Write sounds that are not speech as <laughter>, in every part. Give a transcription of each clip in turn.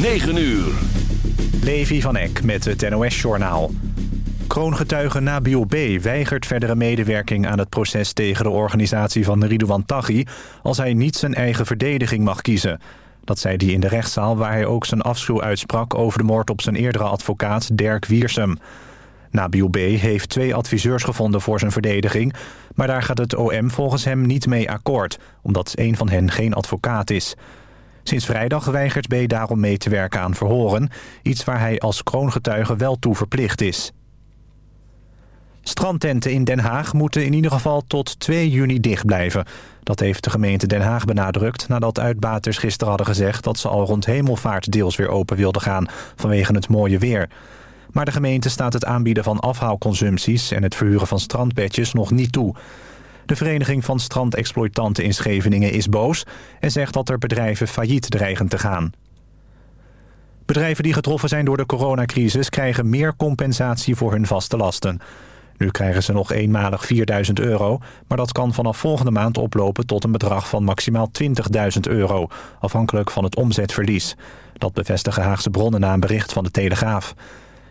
9 uur. Levi van Eck met het NOS-journaal. Kroongetuige Nabil B. weigert verdere medewerking aan het proces tegen de organisatie van Ridouan Taghi... als hij niet zijn eigen verdediging mag kiezen. Dat zei hij in de rechtszaal waar hij ook zijn afschuw uitsprak... over de moord op zijn eerdere advocaat Dirk Wiersum. Nabil B. heeft twee adviseurs gevonden voor zijn verdediging... maar daar gaat het OM volgens hem niet mee akkoord... omdat een van hen geen advocaat is... Sinds vrijdag weigert B daarom mee te werken aan verhoren. Iets waar hij als kroongetuige wel toe verplicht is. Strandtenten in Den Haag moeten in ieder geval tot 2 juni dicht blijven. Dat heeft de gemeente Den Haag benadrukt nadat uitbaters gisteren hadden gezegd... dat ze al rond hemelvaart deels weer open wilden gaan vanwege het mooie weer. Maar de gemeente staat het aanbieden van afhaalconsumpties... en het verhuren van strandbedjes nog niet toe. De Vereniging van Strandexploitanten in Scheveningen is boos... en zegt dat er bedrijven failliet dreigen te gaan. Bedrijven die getroffen zijn door de coronacrisis... krijgen meer compensatie voor hun vaste lasten. Nu krijgen ze nog eenmalig 4000 euro... maar dat kan vanaf volgende maand oplopen tot een bedrag van maximaal 20.000 euro... afhankelijk van het omzetverlies. Dat bevestigen Haagse bronnen na een bericht van de Telegraaf.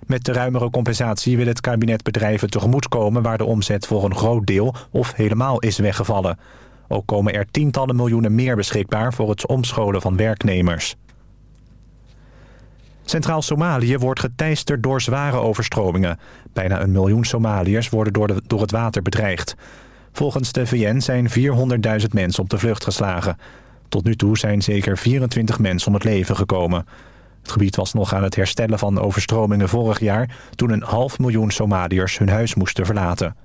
Met de ruimere compensatie wil het kabinet bedrijven tegemoetkomen... waar de omzet voor een groot deel of helemaal is weggevallen. Ook komen er tientallen miljoenen meer beschikbaar... voor het omscholen van werknemers. Centraal Somalië wordt geteisterd door zware overstromingen. Bijna een miljoen Somaliërs worden door, door het water bedreigd. Volgens de VN zijn 400.000 mensen op de vlucht geslagen. Tot nu toe zijn zeker 24 mensen om het leven gekomen. Het gebied was nog aan het herstellen van overstromingen vorig jaar... toen een half miljoen Somaliërs hun huis moesten verlaten.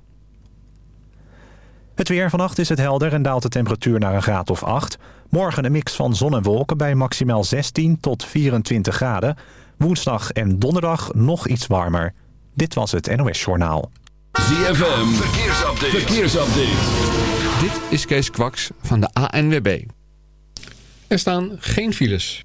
Het weer vannacht is het helder en daalt de temperatuur naar een graad of 8. Morgen een mix van zon en wolken bij maximaal 16 tot 24 graden. Woensdag en donderdag nog iets warmer. Dit was het NOS Journaal. ZFM, verkeersupdate. verkeersupdate. Dit is Kees Kwaks van de ANWB. Er staan geen files.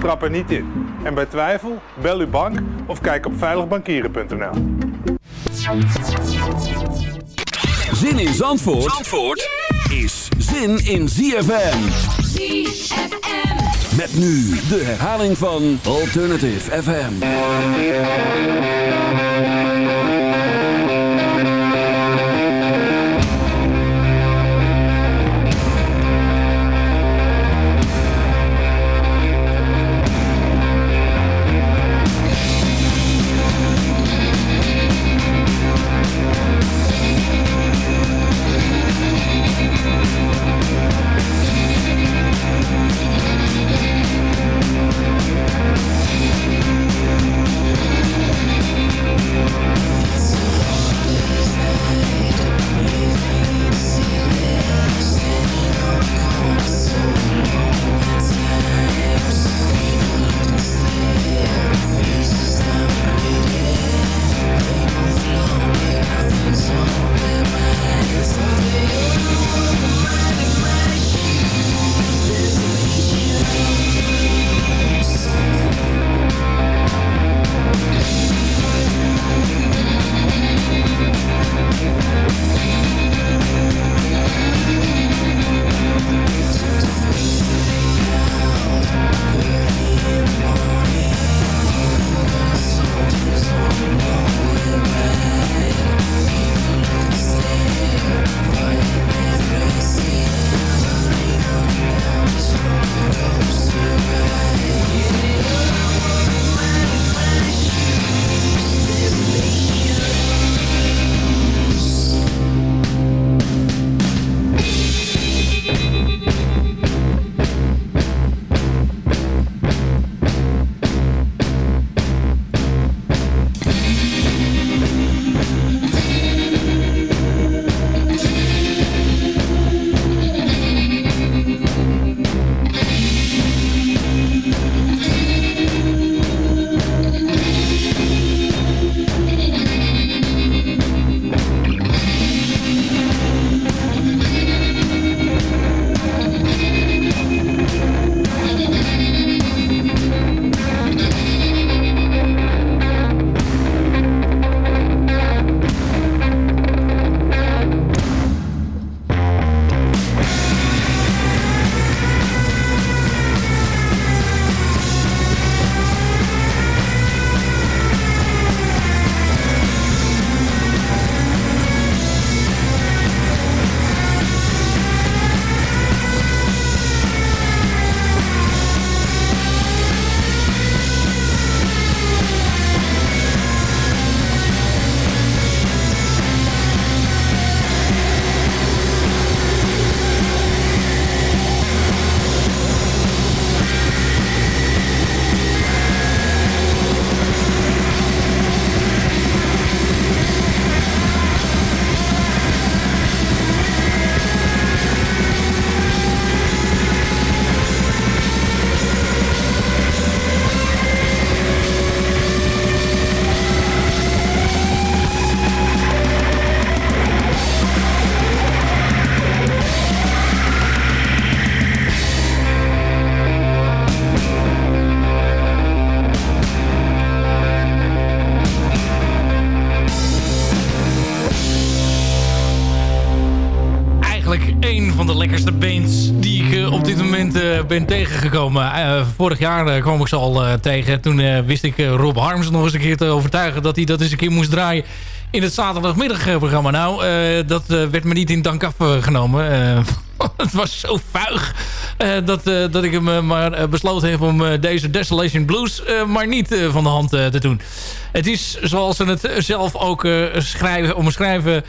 trap er niet in. En bij twijfel, bel uw bank of kijk op veiligbankieren.nl. Zin in Zandvoort, Zandvoort is zin in ZFM. ZFM. Met nu de herhaling van Alternative FM. Tegengekomen. vorig jaar kwam ik ze al tegen. Toen wist ik Rob Harms nog eens een keer te overtuigen... dat hij dat eens een keer moest draaien in het zaterdagmiddagprogramma. Nou, dat werd me niet in dank afgenomen. <laughs> het was zo vuig dat, dat ik hem maar besloten heb om deze Desolation Blues maar niet van de hand te doen. Het is, zoals ze het zelf ook schrijven, omschrijven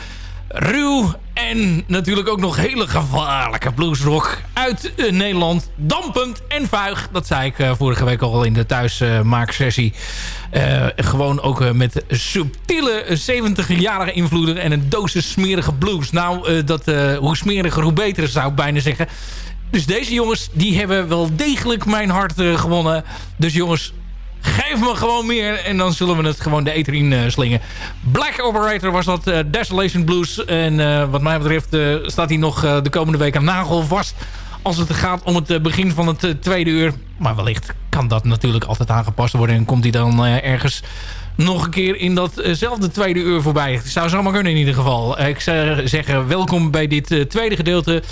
ruw en natuurlijk ook nog hele gevaarlijke bluesrock uit uh, Nederland. Dampend en vuig. Dat zei ik uh, vorige week al in de thuismaaksessie. Uh, gewoon ook met subtiele 70-jarige invloeden en een dosis smerige blues. Nou, dat, hoe smeriger hoe beter zou ik bijna zeggen. Dus deze jongens die hebben wel degelijk mijn hart gewonnen. Dus jongens, Geef me gewoon meer en dan zullen we het gewoon de eter uh, slingen. Black Operator was dat, uh, Desolation Blues. En uh, wat mij betreft staat hij nog de komende week aan nagel vast. Als het gaat om het begin van het tweede uur. Maar wellicht kan dat natuurlijk altijd aangepast worden. En komt hij dan ergens nog een keer in datzelfde tweede uur voorbij. Het zou zomaar kunnen in ieder geval. ik zou zeggen, welkom bij dit tweede gedeelte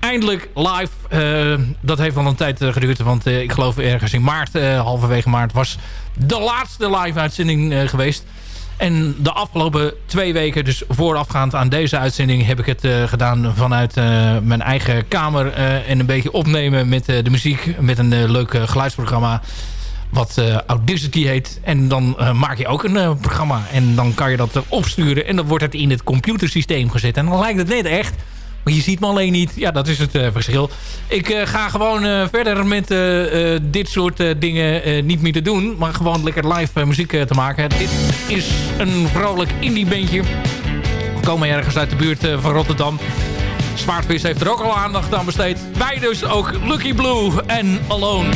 eindelijk live. Uh, dat heeft al een tijd uh, geduurd. Want uh, ik geloof ergens in maart, halverwege maart... was de laatste live uitzending geweest. En de afgelopen twee weken, dus voorafgaand aan deze uitzending... heb ik het gedaan vanuit mijn eigen kamer. en een beetje opnemen met de muziek. Met een leuk geluidsprogramma wat uh, Audacity heet. En dan maak je ook een programma. En dan kan je dat opsturen. En dan wordt het in het computersysteem gezet. En dan lijkt het net echt maar je ziet me alleen niet. Ja, dat is het uh, verschil. Ik uh, ga gewoon uh, verder met dit soort dingen niet meer te doen. Maar gewoon lekker live muziek te maken. Dit is een vrolijk indie bandje. We komen ergens uit de buurt van Rotterdam. Zwaardvis heeft er ook al aandacht aan besteed. Wij dus ook Lucky Blue en Alone.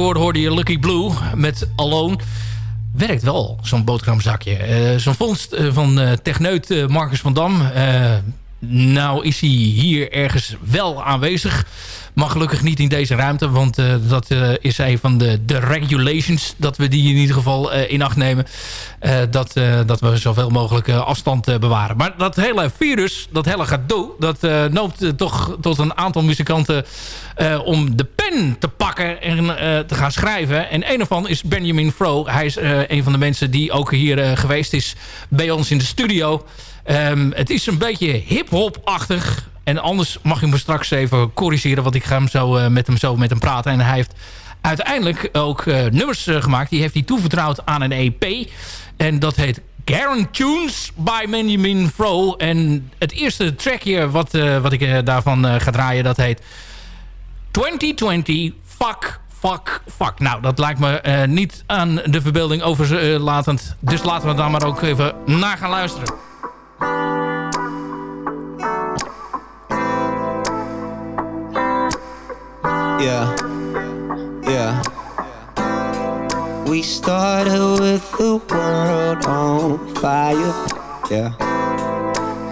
Daarvoor hoorde je Lucky Blue met Alone. Werkt wel, zo'n boterhamzakje. Eh, zo'n vondst eh, van eh, techneut Marcus van Dam. Nou is hij hier ergens wel aanwezig. Maar gelukkig niet in deze ruimte. Want eh, dat eh, is een van de, de regulations. Dat we die in ieder geval eh, in acht nemen. Dat, dat we zoveel mogelijk afstand bewaren. Maar dat hele virus, dat hele gedoe... dat noopt toch tot een aantal muzikanten... om de pen te pakken en te gaan schrijven. En een daarvan is Benjamin Fro. Hij is een van de mensen die ook hier geweest is... bij ons in de studio. Ehm, het is een beetje hip-hop-achtig. En anders mag je me straks even corrigeren... want ik ga hem zo, eh, met hem zo met hem praten. En hij heeft uiteindelijk ook eh, nummers eh, gemaakt. Die heeft hij toevertrouwd aan een EP. En dat heet Garen Tunes by Benjamin Fro. En het eerste trackje wat, wat ik daarvan ga draaien... dat heet 2020 Fuck Fuck, fuck. Nou, dat lijkt me niet aan de verbeelding overlatend. Dus laten we daar maar ook even naar gaan luisteren. Yeah, yeah. We started with the world on fire. Yeah.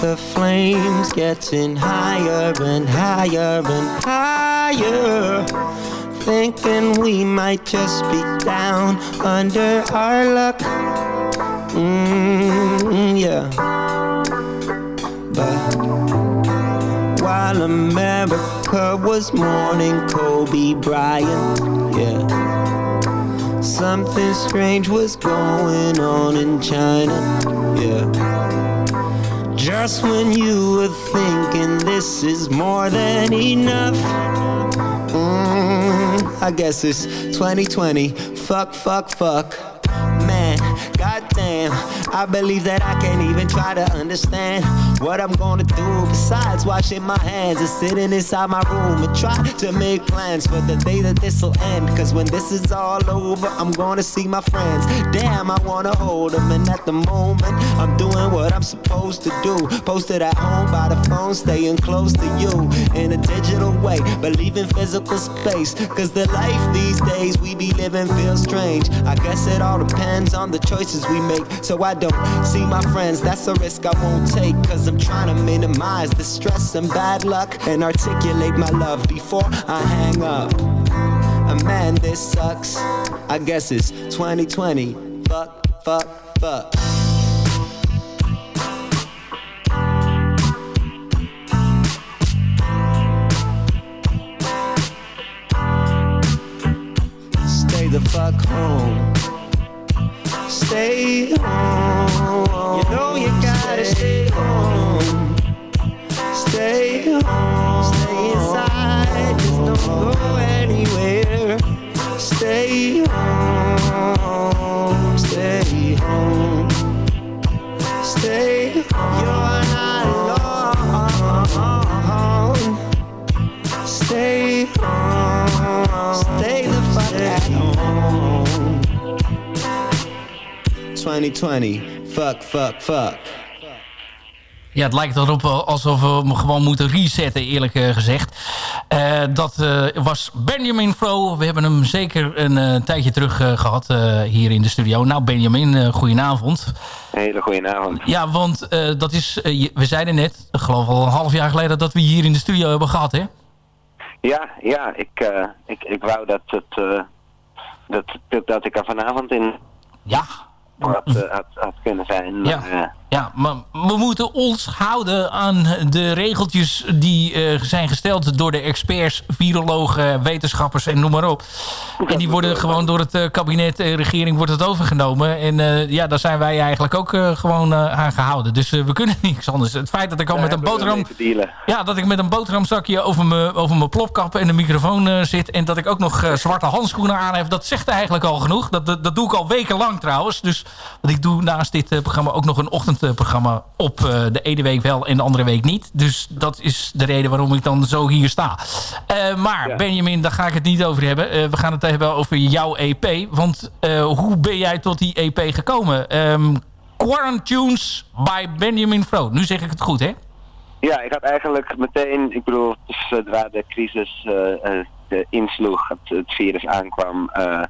The flames getting higher and higher and higher. Thinking we might just be down under our luck. Mm, yeah. But while America was mourning Kobe Bryant, yeah. Something strange was going on in China, yeah. Just when you were thinking this is more than enough, mm, I guess it's 2020. Fuck, fuck, fuck. Man, goddamn, I believe that I can't even try to understand what I'm gonna do besides washing my hands and sitting inside my room and try to make plans for the day that this'll end. Cause when this is all over, I'm gonna see my friends. Damn, I wanna hold them, and at the moment, I'm doing what I'm supposed to do. Posted at home by the phone, staying close to you in a digital way, but leaving physical space. Cause the life these days we be living feels strange. I guess it all depends on the choices we make. So I don't see my friends, that's a risk I won't take. Cause I'm trying to minimize the stress and bad luck and articulate my love before I hang up. Uh, man, this sucks. I guess it's 2020. Fuck, fuck, fuck. Stay the fuck home. Stay home. You know gotta stay home. Stay home. Stay inside. Just don't go anywhere. Stay home. Stay home. Stay home. You're not alone. Stay home. Stay the fuck at home. 2020. Fuck, fuck, fuck. Ja, het lijkt erop alsof we hem gewoon moeten resetten, eerlijk eh, gezegd. Eh, dat eh, was Benjamin Fro. We hebben hem zeker een tijdje terug eh, gehad eh, hier in de studio. Nou, Benjamin, goedenavond. Hele goede avond. Ja, want dat is, we zeiden net, ik geloof al een half jaar geleden... dat we hier in de studio hebben gehad, hè? Ja, ja, ik, ik, ik wou dat, het, dat, dat, dat ik er vanavond in Ja, had, eh, had, had kunnen zijn. Ja. Maar, eh, Ja, maar we moeten ons houden aan de regeltjes die eh, zijn gesteld door de experts, virologen, wetenschappers en noem maar op. En die worden gewoon door het kabinet en regering wordt het overgenomen. En ja, daar zijn wij eigenlijk ook gewoon aan gehouden. Dus we kunnen <laughs> niks anders. Het feit dat ik al daar met een boterham... Ja, dat ik met een boterhamzakje over mijn, over mijn plopkap en de microfoon zit. En dat ik ook nog zwarte handschoenen aan heb. Dat zegt eigenlijk al genoeg. Dat, dat, dat doe ik al wekenlang trouwens. Dus want ik doe naast dit eh, programma ook nog een ochtendprogramma op eh, de ene week wel en de andere week niet. Dus dat is de reden waarom ik dan zo hier sta. Eh, maar Ja. Benjamin, daar ga ik het niet over hebben. We gaan het hebben over jouw EP. Want hoe ben jij tot die EP gekomen? Ehm Quarantunes by Benjamin Fro. Nu zeg ik het goed, hè? Ja, ik had eigenlijk meteen, ik bedoel, zodra de crisis eh, insloeg, het, het virus aankwam, eh,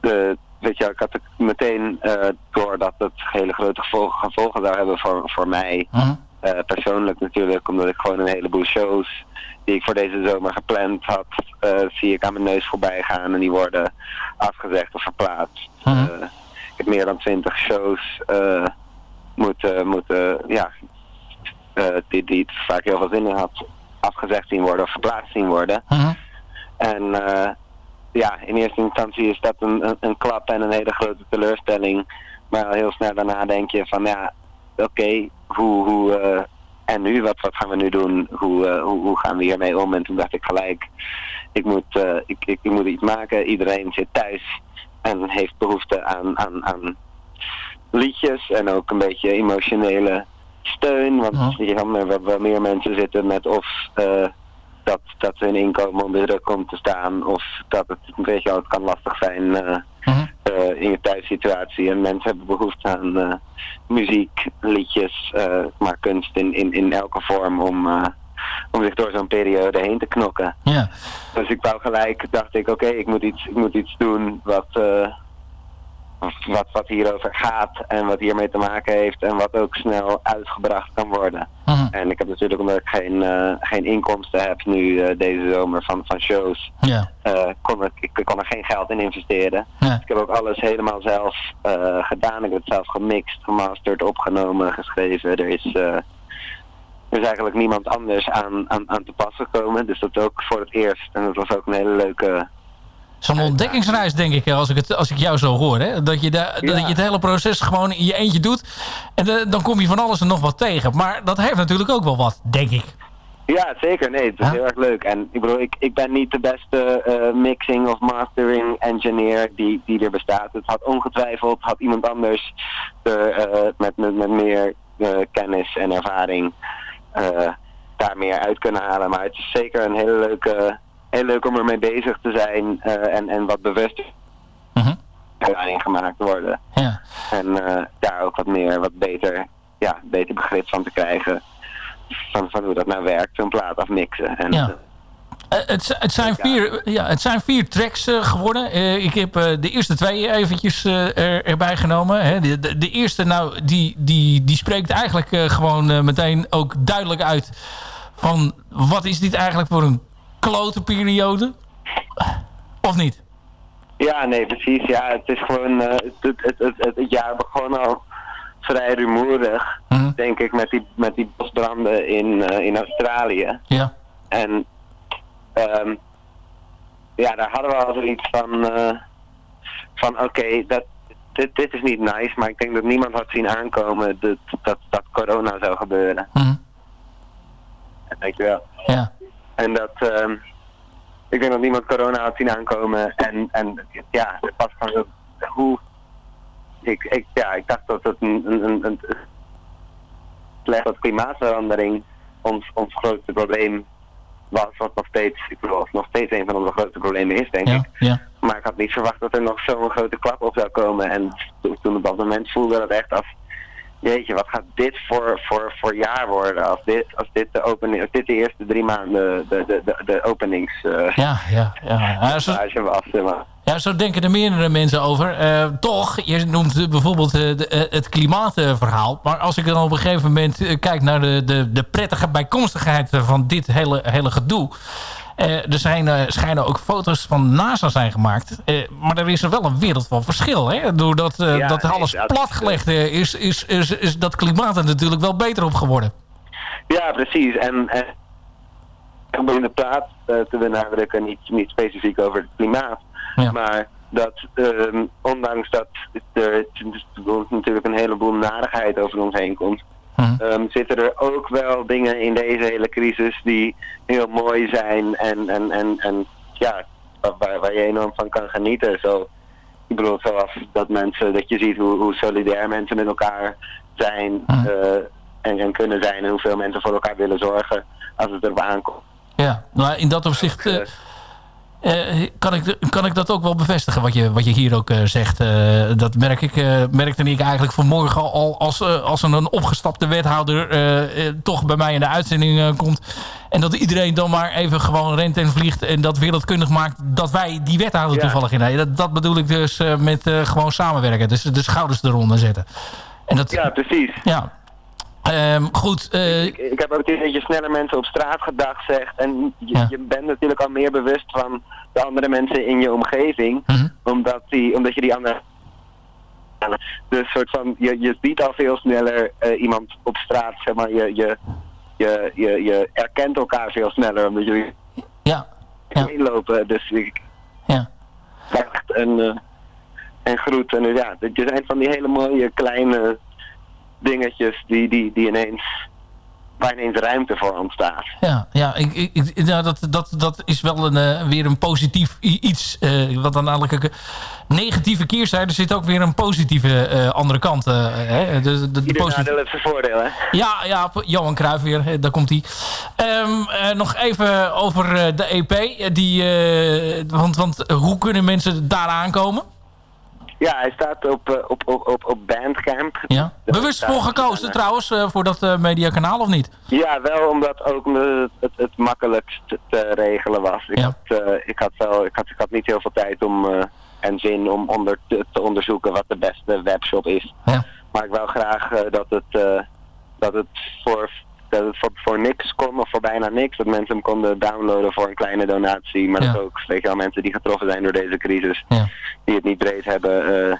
de, weet je, ik had ook meteen eh, door dat het hele grote gevolgen, gevolgen zou hebben voor, voor mij. Mhm. Eh, persoonlijk natuurlijk, omdat ik gewoon een heleboel shows die ik voor deze zomer gepland had, eh, zie ik aan mijn neus voorbij gaan en die worden afgezegd of verplaatst. Mhm. Ik heb meer dan twintig shows moeten, moeten ja, eh, die, die het vaak heel veel zin in had, afgezegd zien worden of verplaatst zien worden. Mhm. En eh, ja, in eerste instantie is dat een, een, een klap en een hele grote teleurstelling. Maar al heel snel daarna denk je van ja, oké, hoe, hoe eh, en nu, wat, wat gaan we nu doen? Hoe, eh, hoe, hoe gaan we hiermee om? En toen dacht ik gelijk, ik moet, eh, ik, ik, ik moet iets maken. Iedereen zit thuis en heeft behoefte aan, aan, aan liedjes en ook een beetje emotionele steun. Want kan wel, wel meer mensen zitten met of dat, dat hun inkomen onder druk komt te staan. Of dat het, weet je wel, het kan lastig zijn eh, Mhm. eh, in je thuissituatie. En mensen hebben behoefte aan eh, muziek, liedjes, maar kunst in, in, in elke vorm om, om zich door zo'n periode heen te knokken. Ja. Dus ik wou gelijk, dacht ik, oké, ik moet iets, ik moet iets doen wat, wat, wat hierover gaat en wat hiermee te maken heeft en wat ook snel uitgebracht kan worden. En ik heb natuurlijk, omdat ik geen, eh, geen inkomsten heb nu eh, deze zomer van, van shows, Ja. eh, kon ik, ik kon er geen geld in investeren. Ja. Ik heb ook alles helemaal zelf gedaan. Ik heb het zelf gemixt, gemasterd, opgenomen, geschreven. Er is, eh, er is eigenlijk niemand anders aan, aan, aan te pas gekomen. Dus dat ook voor het eerst. En dat was ook een hele leuke... Zo'n ontdekkingsreis, denk ik, als ik, het, als ik jou zo hoor. Hè? Dat, je de, dat je het hele proces gewoon in je eentje doet. En de- dan kom je van alles en nog wat tegen. Maar dat heeft natuurlijk ook wel wat, denk ik. Ja, zeker. Nee, het is heel erg leuk. En ik bedoel, ik, ik ben niet de beste eh, mixing of mastering engineer die, die er bestaat. Het had ongetwijfeld, had iemand anders er, eh, met, met, met meer eh, kennis en ervaring eh, daar meer uit kunnen halen. Maar het is zeker een hele leuke, heel leuk om ermee bezig te zijn eh, en, en wat bewust Mhm. daarin gemaakt worden. Ja. En eh, daar ook wat meer, wat beter, ja, beter begrip van te krijgen. Van, van hoe dat nou werkt, zo'n plaat afmixen. En, Ja. eh, het, het, zijn vier, ja, het zijn vier tracks geworden. Ik heb de eerste twee eventjes er, erbij genomen. Hè. De, de, de eerste, nou, die, die, die spreekt eigenlijk gewoon meteen ook duidelijk uit... van wat is dit eigenlijk voor een klote periode? Of niet? Ja, nee, precies. Ja, het is gewoon, eh, het, het, het, het, jaar begon al vrij rumoerig, Mhm. denk ik, met die, met die bosbranden in, eh, in Australië. Ja. En ehm, ja, daar hadden we al zoiets van, eh, van oké, dat dit, dit is niet nice, maar ik denk dat niemand had zien aankomen dat, dat, dat corona zou gebeuren. Mhm. Weet je wel. Ja. En dat, ehm, ik denk dat niemand corona had zien aankomen. En, en ja, het was gewoon hoe, ik, ik, ja, ik dacht dat het een, een, een, dat klimaatverandering ons, ons grootste probleem was. Wat nog steeds, ik bedoel, nog steeds een van onze grootste problemen is, denk Ja. ik. Ja. Maar ik had niet verwacht dat er nog zo'n grote klap op zou komen. En toen, toen op dat moment voelde dat echt als, jeetje, wat gaat dit voor, voor, voor jaar worden? Als dit, als dit de opening, als dit de eerste drie maanden de, de, de, de openings uh, Ja, ja, ja. Ja, zo, ja, zo denken er meerdere mensen over. Eh, toch, je noemt bijvoorbeeld eh, de, het klimaatverhaal. Maar als ik dan op een gegeven moment kijk naar de, de, de prettige bijkomstigheid van dit hele, hele gedoe. Eh, er zijn, eh, schijnen ook foto's van NASA zijn gemaakt. Eh, maar er is er wel een wereld van verschil. Hè? Doordat Ja, dat nee, alles dat- platgelegd is, is, is, is dat klimaat er natuurlijk wel beter op geworden. Ja, precies. En, en om in de plaat eh, te benadrukken, niet, niet specifiek over het klimaat. Ja. Maar dat ehm, ondanks dat er natuurlijk een heleboel narigheid over ons heen komt, Mhm. ehm, zitten er ook wel dingen in deze hele crisis die heel mooi zijn en, en, en, en ja, waar, waar je enorm van kan genieten. Zo, ik bedoel, zoals dat mensen, dat je ziet hoe, hoe solidair mensen met elkaar zijn Mhm. eh, en, en kunnen zijn en hoeveel mensen voor elkaar willen zorgen als het erop aankomt. Ja, nou, in dat opzicht... eh, Eh, kan, ik, kan ik dat ook wel bevestigen, wat je, wat je hier ook eh, zegt. Eh, dat merk ik, merkte ik eigenlijk vanmorgen al als, als een opgestapte wethouder toch bij mij in de uitzending komt. En dat iedereen dan maar even gewoon rent en vliegt en dat wereldkundig maakt dat wij die wethouder Ja. toevallig in dat, dat bedoel ik dus met gewoon samenwerken. Dus de schouders eronder zetten. En dat, Ja, precies. ja. Ehm, goed, eh, Ik, ik heb ook het dat je sneller mensen op straat gedag zegt. En je, Ja. je bent natuurlijk al meer bewust van de andere mensen in je omgeving. Mhm. Omdat, die, omdat je die andere... Dus soort van, je, je ziet al veel sneller eh, iemand op straat, zeg maar. Je, je, je, je, je erkent elkaar veel sneller, omdat jullie ja, Ja. lopen. Dus ik ja. dacht en, eh, en groet. En ja, dat je zijn van die hele mooie kleine dingetjes die, die, die ineens, waar ineens ruimte voor ontstaat. Ja, ja ik, ik, nou, dat, dat, dat is wel een, eh, weer een positief iets. eh, wat dan eigenlijk een negatieve keerzijde zit ook weer een positieve eh, andere kant. eh, hè? De, de, positieve- nadeel heeft zijn voordeel, hè? Ja, ja, Johan Cruijff weer, eh, daar komt hij. nog even over eh, de EP. eh, Die, eh, want, want eh, hoe kunnen mensen daar aankomen? Ja, hij staat op, eh, op, op, op, op Bandcamp. Ja. Bewust voor gekozen trouwens, eh, voor dat eh, mediakanaal of niet? Ja, wel omdat ook me- het, het makkelijkst te regelen was. Ik, Ja. had, eh, ik, had wel, ik, had, ik had niet heel veel tijd om, eh, en zin om onder te, te onderzoeken wat de beste webshop is. Ja. Maar ik wou graag eh, dat het, eh, dat het, voor, dat het voor, voor niks kon, of voor bijna niks. Dat mensen hem konden downloaden voor een kleine donatie. Maar Ja. dat ook, weet je wel, mensen die getroffen zijn door deze crisis, Ja. die het niet breed hebben, eh,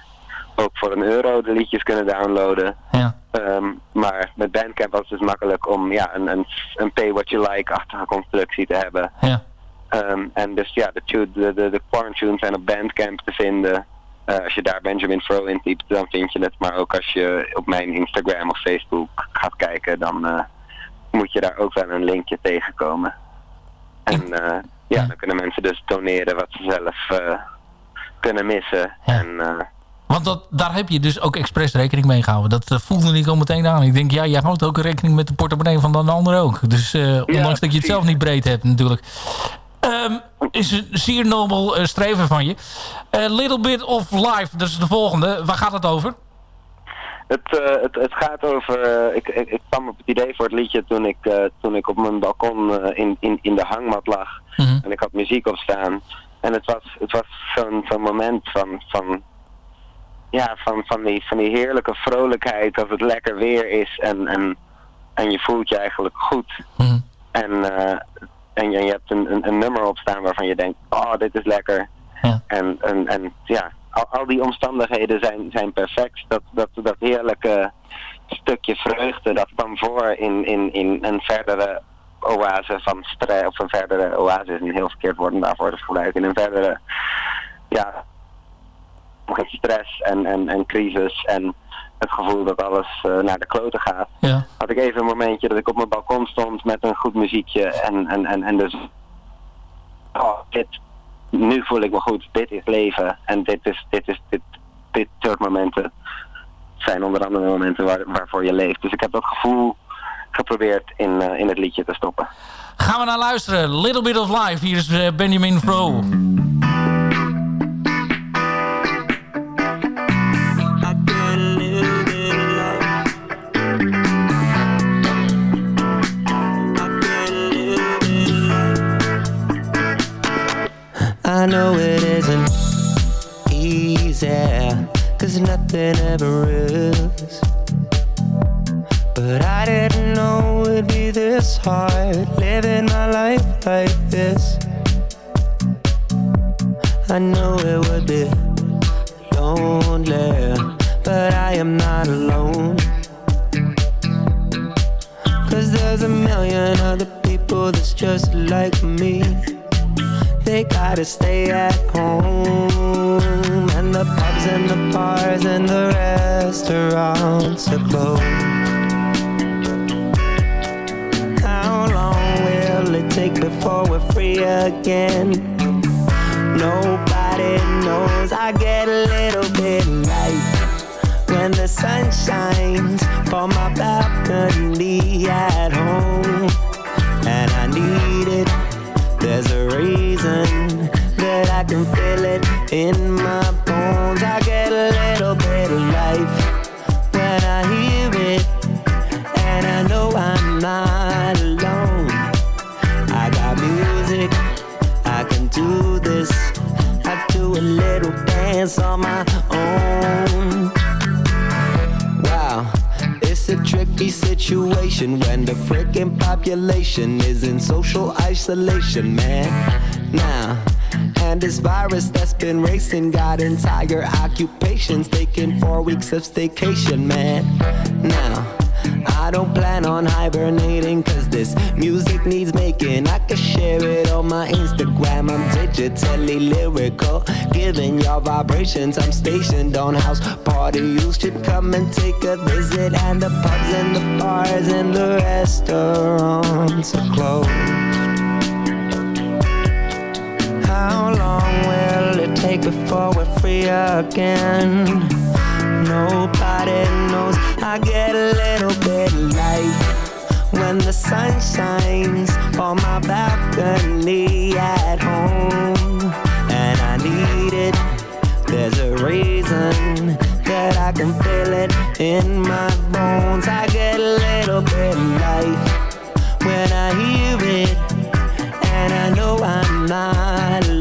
ook voor een euro de liedjes kunnen downloaden. Ja. Ehm, maar met Bandcamp was het dus makkelijk om ja, een, een, een pay what you like-achtige constructie te hebben. Ja. Ehm, en dus ja, de, tune- de, de, de quarantunes zijn op Bandcamp te vinden. Eh, als je daar Benjamin Fro in typt, dan vind je het. Maar ook als je op mijn Instagram of Facebook gaat kijken, dan eh, moet je daar ook wel een linkje tegenkomen. En eh, ja, dan kunnen mensen dus doneren wat ze zelf eh, kunnen missen. Ja. En eh, Want dat, daar heb je dus ook expres rekening mee gehouden. Dat voelde ik al meteen aan. Ik denk, ja, jij houdt ook rekening met de portemonnee van de ander ook. Dus ondanks dat je het zelf niet breed hebt natuurlijk. Ehm, is een zeer nobel streven van je. A little bit of life, dat is de volgende. Waar gaat het over? Het, eh, het, het gaat over. eh, ik, ik, ik kwam op het idee voor het liedje toen ik, eh, toen ik op mijn balkon in, in, in de hangmat lag. Mhm. En ik had muziek op staan. En het was, het was zo'n zo'n moment van, van, ja, van, van, die, van die heerlijke vrolijkheid als het lekker weer is. En, en, en je voelt je eigenlijk goed. Mhm. En, eh, en, je, je hebt een, een, een nummer op staan waarvan je denkt, oh dit is lekker. Ja. En, en, en ja, al, al die omstandigheden zijn, zijn perfect. Dat, dat, dat heerlijke stukje vreugde, dat kwam voor in, in, in een verdere oase van stress. Of een verdere oase is een heel verkeerd woord om daarvoor te gebruiken. In een verdere, ja, stress en, en, en crisis en het gevoel dat alles eh, naar de kloten gaat Ja. had ik even een momentje dat ik op mijn balkon stond met een goed muziekje en, en, en, en dus oh, dit, nu voel ik me goed, dit is leven en dit is, dit is, dit, dit soort momenten zijn onder andere momenten waar, waarvoor je leeft. Dus ik heb dat gevoel geprobeerd in, eh, in het liedje te stoppen. Gaan we naar luisteren. Little bit of life. Hier is eh, Benjamin Fro. I know it isn't easy, cause nothing ever is. But I didn't know it'd be this hard, living my life like this. I knew it would be lonely, but I am not alone. Cause there's a million other people that's just like me. They gotta stay at home, and the pubs and the bars and the restaurants are closed. How long will it take before we're free again? Nobody knows. I get a little bit light when the sun shines on my balcony at home, feel it in my bones. I get a little bit of life when I hear it, and I know I'm not alone. I got music, I can do this. I do a little dance on my own. Wow, it's a tricky situation when the freaking population is in social isolation, man. Now, this virus that's been racing got entire occupations taking four weeks of staycation, man. Now, I don't plan on hibernating cause this music needs making. I can share it on my Instagram. I'm digitally lyrical, giving y'all vibrations. I'm stationed on house party. You should come and take a visit. And the pubs and the bars and the restaurants are closed. Take before we're free again? Nobody knows. I get a little bit light when the sun shines on my balcony at home, and I need it. There's a reason that I can feel it in my bones. I get a little bit light when I hear it, and I know I'm not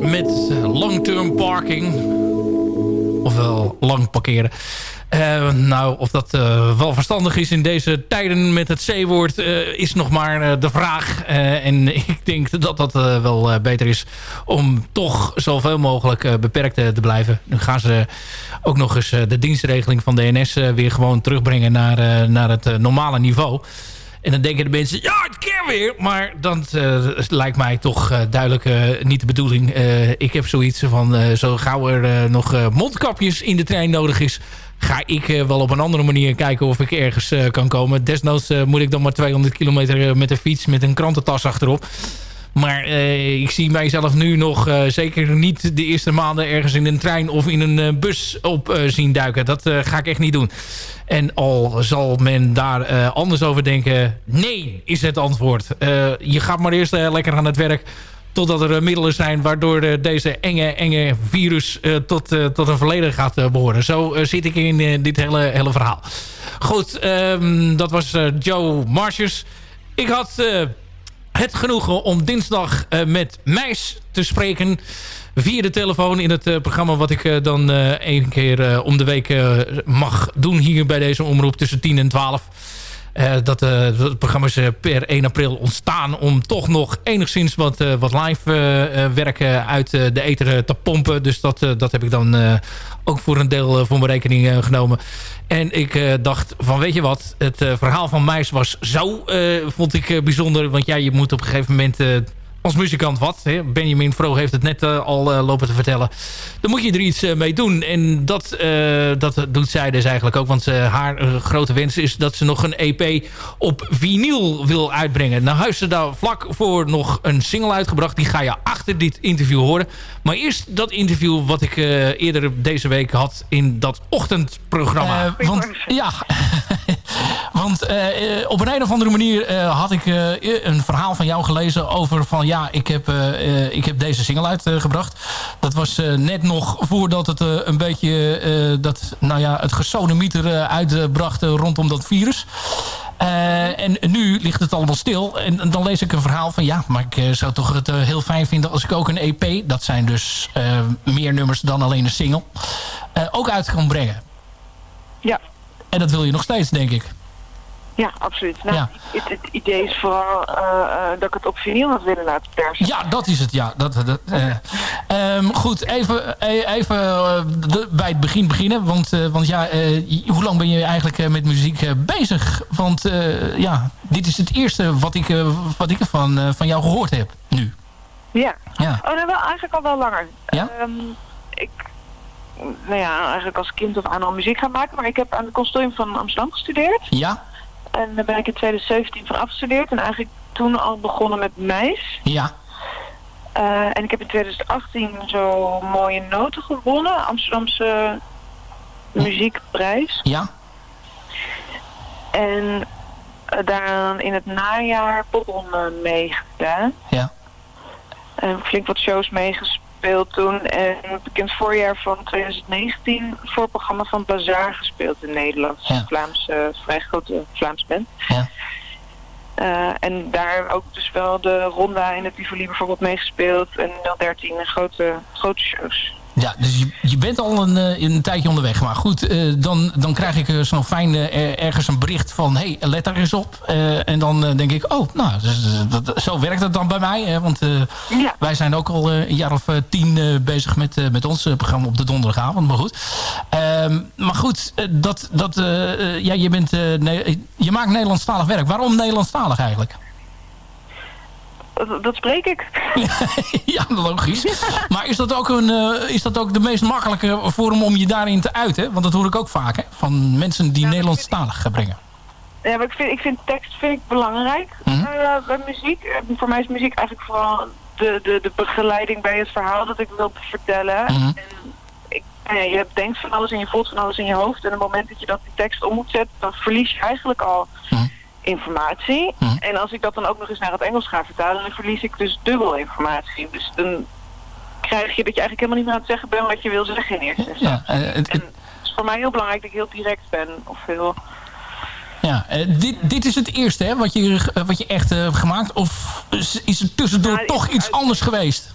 Met long-term parking. Ofwel lang parkeren. Eh, nou, of dat eh, wel verstandig is in deze tijden met het C-woord... eh, is nog maar de vraag. En <laughs> ik denk dat dat wel beter is... om toch zoveel mogelijk beperkt te blijven. Nu gaan ze ook nog eens de dienstregeling van de NS... eh, weer gewoon terugbrengen naar, naar het normale niveau... En dan denken de mensen, ja, het keer weer. Maar dat eh, lijkt mij toch eh, duidelijk eh, niet de bedoeling. Ik heb zoiets van, zo gauw er nog mondkapjes in de trein nodig is... ga ik wel op een andere manier kijken of ik ergens kan komen. Desnoods moet ik dan maar 200 kilometer met een fiets met een krantentas achterop. Maar eh, ik zie mijzelf nu nog eh, zeker niet de eerste maanden ergens in een trein of in een eh, bus op zien duiken. Dat ga ik echt niet doen. En al zal men daar anders over denken, nee is het antwoord. Je gaat maar eerst lekker aan het werk totdat er middelen zijn waardoor deze enge, enge virus tot, tot een verleden gaat eh, behoren. Zo zit ik in dit hele, hele verhaal. Goed, ehm, dat was Joe Marches. Ik had... het genoegen om dinsdag eh, met Meis te spreken. Via de telefoon in het eh, programma wat ik eh, dan één keer om de week mag doen hier bij deze omroep tussen 10 en 12. Eh, dat, programma eh, per 1 april ontstaan om toch nog enigszins wat, wat live werken uit de ether te pompen. Dus dat, dat heb ik dan ook voor een deel eh, voor mijn rekening eh, genomen. En ik eh, dacht van weet je wat, het verhaal van Meis was zo, vond ik bijzonder. Want ja, je moet op een gegeven moment als muzikant wat. Hè? Benjamin Vro heeft het net eh, al eh, lopen te vertellen. Dan moet je er iets eh, mee doen. En dat, dat doet zij dus eigenlijk ook. Want haar grote wens is dat ze nog een EP op vinyl wil uitbrengen. Nou heeft ze daar vlak voor nog een single uitgebracht. Die ga je achter dit interview horen. Maar eerst dat interview wat ik eerder deze week had in dat ochtendprogramma. Want ja, want eh, eh, op een, een of andere manier eh, had ik een verhaal van jou gelezen over van ja, ik heb, ik heb deze single uitgebracht. dat was net nog voordat het een beetje dat, nou ja, het gesodemieter uitbracht rondom dat virus. En nu ligt het allemaal stil. En, en dan lees ik een verhaal van... ja, maar ik zou toch het heel fijn vinden als ik ook een EP... dat zijn dus meer nummers dan alleen een single... ook uit kan brengen. Ja. En dat wil je nog steeds, denk ik. Ja, absoluut. Nou, Ja. Het, het idee is vooral eh, eh, dat ik het op vinyl had willen laten persen. Ja, dat is het. Ja, dat, dat, eh. Ehm, goed, even, even de- bij het begin beginnen. Want, want ja, hoe lang ben je eigenlijk met muziek bezig? Want ja, dit is het eerste wat ik, wat ik van, van jou gehoord heb nu. Ja. Ja. Oh, nou wel, eigenlijk al wel langer. Ja? Ehm, ik, nou ja, eigenlijk als kind of aan al muziek gaan maken. Maar ik heb aan het conservatorium van Amsterdam gestudeerd. Ja? En daar ben ik in 2017 van afgestudeerd. En eigenlijk toen al begonnen met meis. Ja. Eh, en ik heb in 2018 zo mooie noten gewonnen. Amsterdamse muziekprijs. Ja? En eh, daar in het najaar popronde meegedaan. Ja. En flink wat shows meegespeeld toen. En heb ik in het voorjaar van 2019 voor het programma van Bazaar gespeeld in Nederland. Ja. Vlaams, vrij grote Vlaams band. Ja. Eh, en daar ook dus wel de Ronda in het Tivoli bijvoorbeeld meegespeeld. En 013 en grote, grote shows. Ja, dus je, je bent al een, eh, een tijdje onderweg. Maar goed, eh, dan, dan krijg ik eh, zo'n fijn ergens een bericht van... hé, hey, let daar eens op. En dan denk ik, oh, nou, dus, eh, dat, zo werkt het dan bij mij. Hè, want Ja. wij zijn ook al een jaar of tien bezig met, met ons programma op de donderdagavond. Maar goed, Ehm, maar goed dat, dat, ja, je, bent, je maakt Nederlandstalig werk. Waarom Nederlandstalig eigenlijk? Dat, spreek ik. <laughs> ja, logisch. Maar is dat, ook een, eh, is dat ook de meest makkelijke vorm om je daarin te uiten? Want dat hoor ik ook vaak, hè? Van mensen die Nederlandstalig gaan brengen. Ja, maar ik vind, ik vind tekst vind ik belangrijk Mhm. eh, bij muziek. Eh, voor mij is muziek eigenlijk vooral de, de, de begeleiding bij het verhaal dat ik wil vertellen. Mhm. En ik, nou ja, je denkt van alles en je voelt van alles in je hoofd. En op het moment dat je dat die tekst om moet zetten, dan verlies je eigenlijk al Mhm. Informatie. Mhm. En als ik dat dan ook nog eens naar het Engels ga vertalen, dan verlies ik dus dubbel informatie. Dus dan krijg je dat je eigenlijk helemaal niet meer aan het zeggen bent wat je wil zeggen in eerste instantie. Ja, eh, het- En het- het is voor mij heel belangrijk dat ik heel direct ben. Of heel... ja, eh, dit, dit is het eerste hè, wat, je, eh, wat je echt hebt gemaakt? Of is er tussendoor Nou, toch iets uit- anders geweest?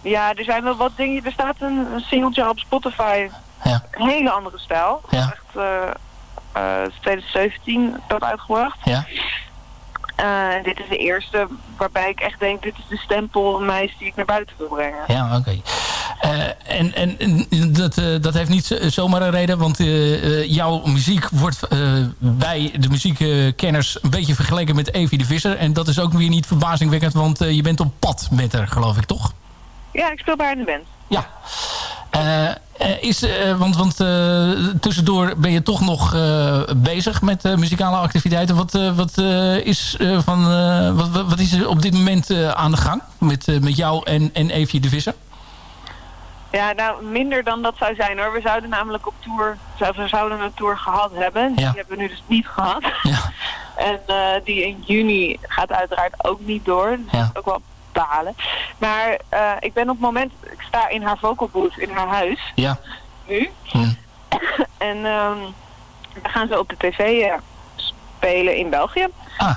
Ja, er zijn wel wat dingen. Er staat een, singeltje op Spotify. Ja. Een hele andere stijl. Ja. Echt 2017 dat uitgebracht. Ja. Eh, dit is de eerste waarbij ik echt denk, dit is de stempel meis die ik naar buiten wil brengen. Ja, oké. Eh, en en en dat, eh, dat heeft niet zo- zomaar een reden, want eh, eh, jouw muziek wordt eh, bij de muziekkenners een beetje vergeleken met Evie de Visser. En dat is ook weer niet verbazingwekkend, want eh, je bent op pad met haar, geloof ik, toch? Ja, ik speel bij haar in de band. Ja. Eh, is, eh, want want eh, tussendoor ben je toch nog bezig met muzikale activiteiten. Wat, wat, is, van, wat, wat- is er op dit moment aan de gang met, met jou en, en Evie de Visser? Ja, nou, minder dan dat zou zijn hoor. We zouden namelijk op tour, we zouden een tour gehad hebben. Ja. Die hebben we nu dus niet gehad. Ja. <laughs> En die in juni gaat uiteraard ook niet door. Dus Ja. dat is ook wel Maar eh, ik ben op het moment, ik sta in haar vocal booth in haar huis Ja. nu. <laughs> En ehm, we gaan ze op de tv eh, spelen in België. Ah.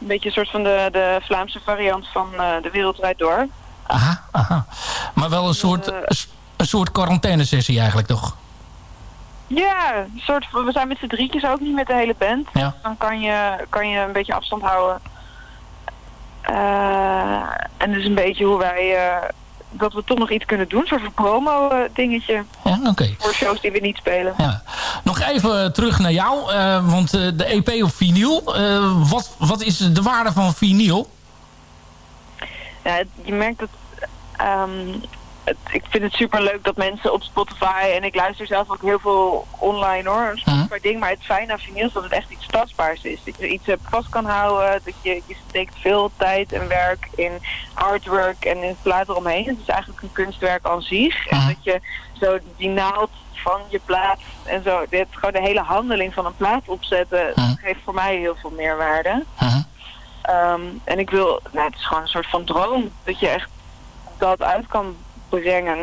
Een beetje een soort van de, de Vlaamse variant van eh, De Wereld Draait Door. Aha, aha. Maar wel een soort, Eh. een soort quarantainesessie eigenlijk toch? Ja, een soort we zijn met z'n drietjes ook niet met de hele band. Ja. Dan kan je, kan je een beetje afstand houden. Eh, en dus een beetje hoe wij, eh, dat we toch nog iets kunnen doen. Een soort van promo eh, dingetje Ja, oké. voor shows die we niet spelen. Ja. Nog even terug naar jou, want de EP op vinyl. wat, wat is de waarde van vinyl? Ja, je merkt dat... ehm, het, ik vind het super leuk dat mensen op Spotify... en ik luister zelf ook heel veel online hoor, een Spotify ding... maar het fijne aan vinyl is dat het echt iets tastbaars is. Dat je iets eh, vast kan houden, dat je, je steekt veel tijd en werk in artwork en in het plaat eromheen. Het is eigenlijk een kunstwerk aan zich. En dat je zo die naald van je plaat en zo, dit, gewoon de hele handeling van een plaat opzetten... geeft voor mij heel veel meerwaarde. Ehm, en ik wil, nou, het is gewoon een soort van droom dat je echt dat uit kan brengen.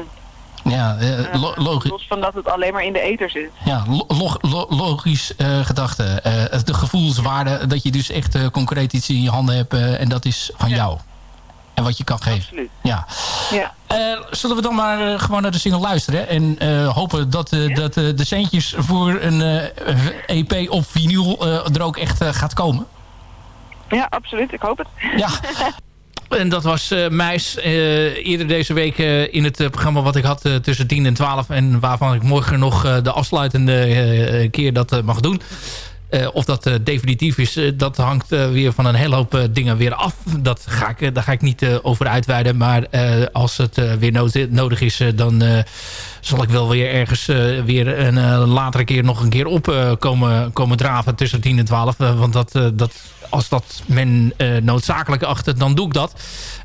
Ja, eh, lo- logisch. Los van dat het alleen maar in de ether zit. Ja, lo- log- lo- logisch eh, gedachte. Eh, de gevoelswaarde dat je dus echt eh, concreet iets in je handen hebt eh, en dat is van jou. En wat je kan geven. Absoluut. Ja. Ja. Eh, zullen we dan maar eh, gewoon naar de single luisteren en eh, hopen dat, eh, dat eh, de centjes voor een eh, EP op vinyl eh, er ook echt eh, gaat komen? Ja, absoluut. Ik hoop het. Ja. <laughs> En dat was eh Meis eh, eerder deze week eh, in het programma wat ik had tussen 10 en 12. En waarvan ik morgen nog de afsluitende keer dat mag doen. Of dat definitief is, dat hangt weer van een hele hoop dingen weer af. Dat ga ik, daar ga ik niet over uitweiden. Maar als het weer nood- nodig is, dan zal ik wel weer ergens weer een latere keer nog een keer op komen, komen draven tussen 10 en 12. Eh, want dat, dat, als dat men eh, noodzakelijk acht, dan doe ik dat.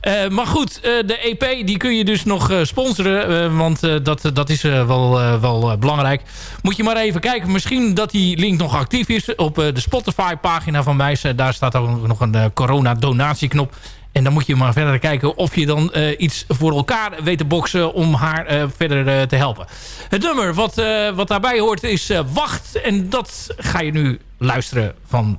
Eh, maar goed, eh, de EP die kun je dus nog sponsoren. want dat, dat is wel, wel belangrijk. Moet je maar even kijken. Misschien dat die link nog actief is op de Spotify pagina van mij. Daar staat ook nog een eh, corona donatieknop. En dan moet je maar verder kijken of je dan iets voor elkaar weet te boksen om haar verder te helpen. Het nummer wat, wat daarbij hoort is Wacht. En dat ga je nu luisteren van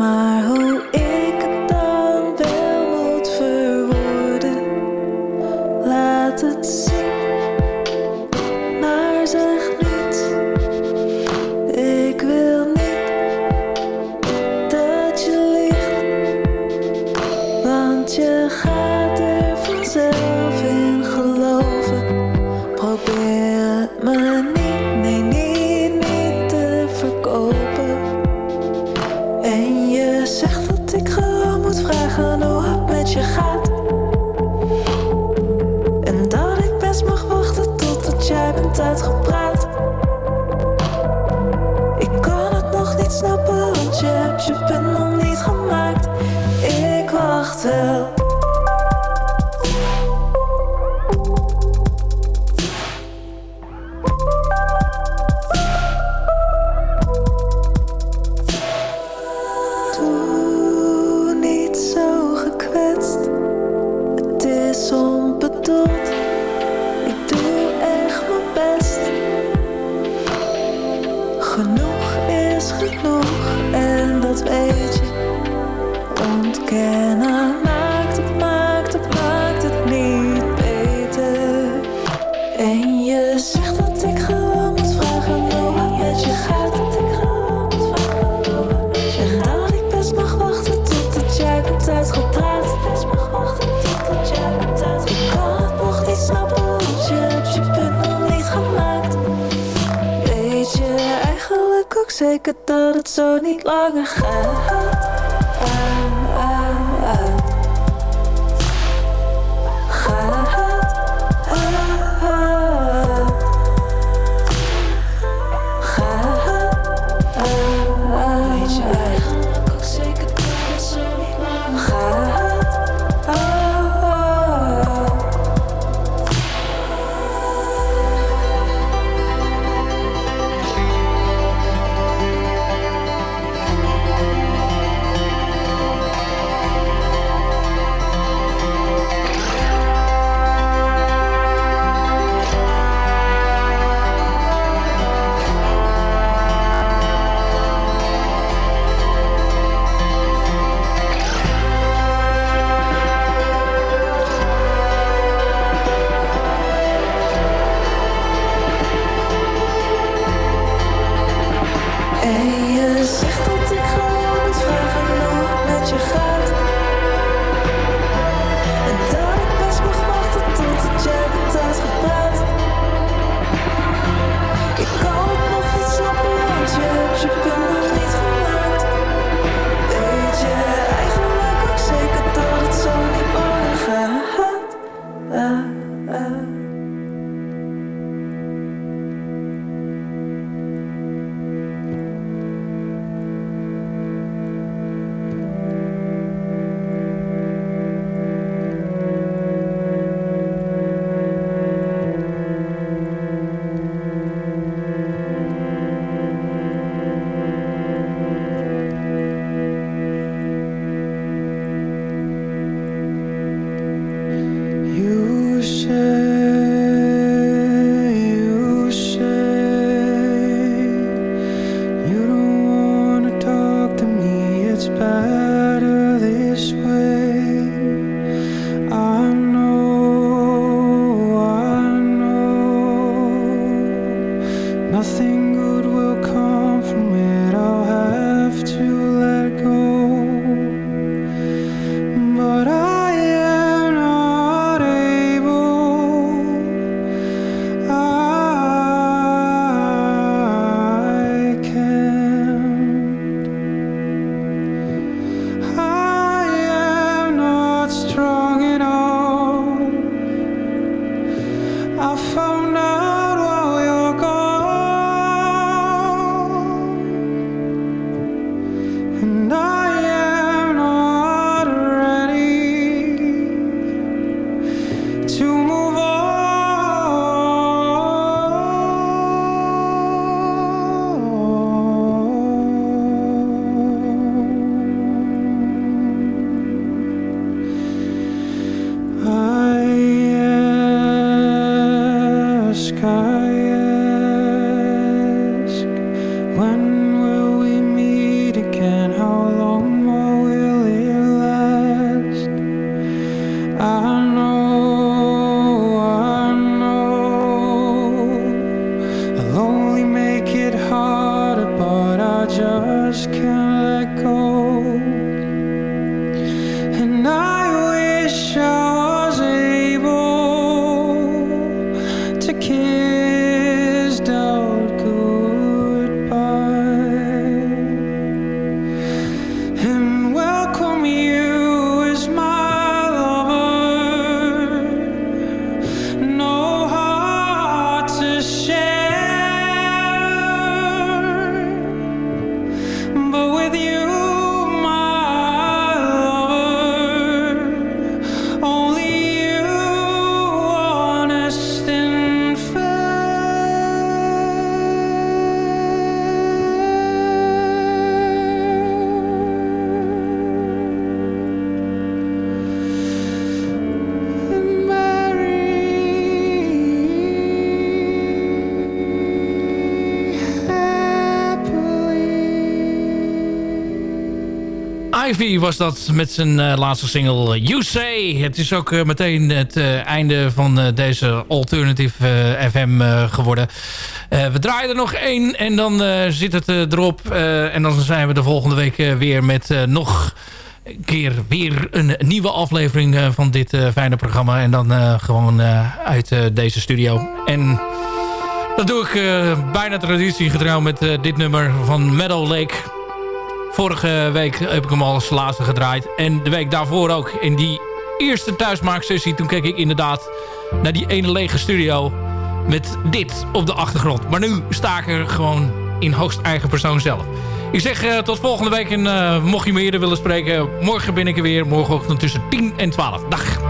Zeg Was dat met zijn eh, laatste single You Say. Het is ook eh, meteen het eh, einde van deze Alternative FM geworden. we draaien er nog één en dan zit het erop. en dan zijn we de volgende week weer met nog een keer weer een nieuwe aflevering van dit fijne programma. En dan gewoon uit deze studio. En... Dat doe ik bijna traditiegetrouw met dit nummer van Meadow Lake. Vorige week heb ik hem al als laatste gedraaid. En de week daarvoor ook. In die eerste thuismaaksessie, toen keek ik inderdaad naar die ene lege studio... met dit op de achtergrond. Maar nu sta ik er gewoon in hoogst eigen persoon zelf. Ik zeg uh, tot volgende week en uh, mocht je me eerder willen spreken... morgen ben ik er weer, morgenochtend tussen 10 en 12. Dag!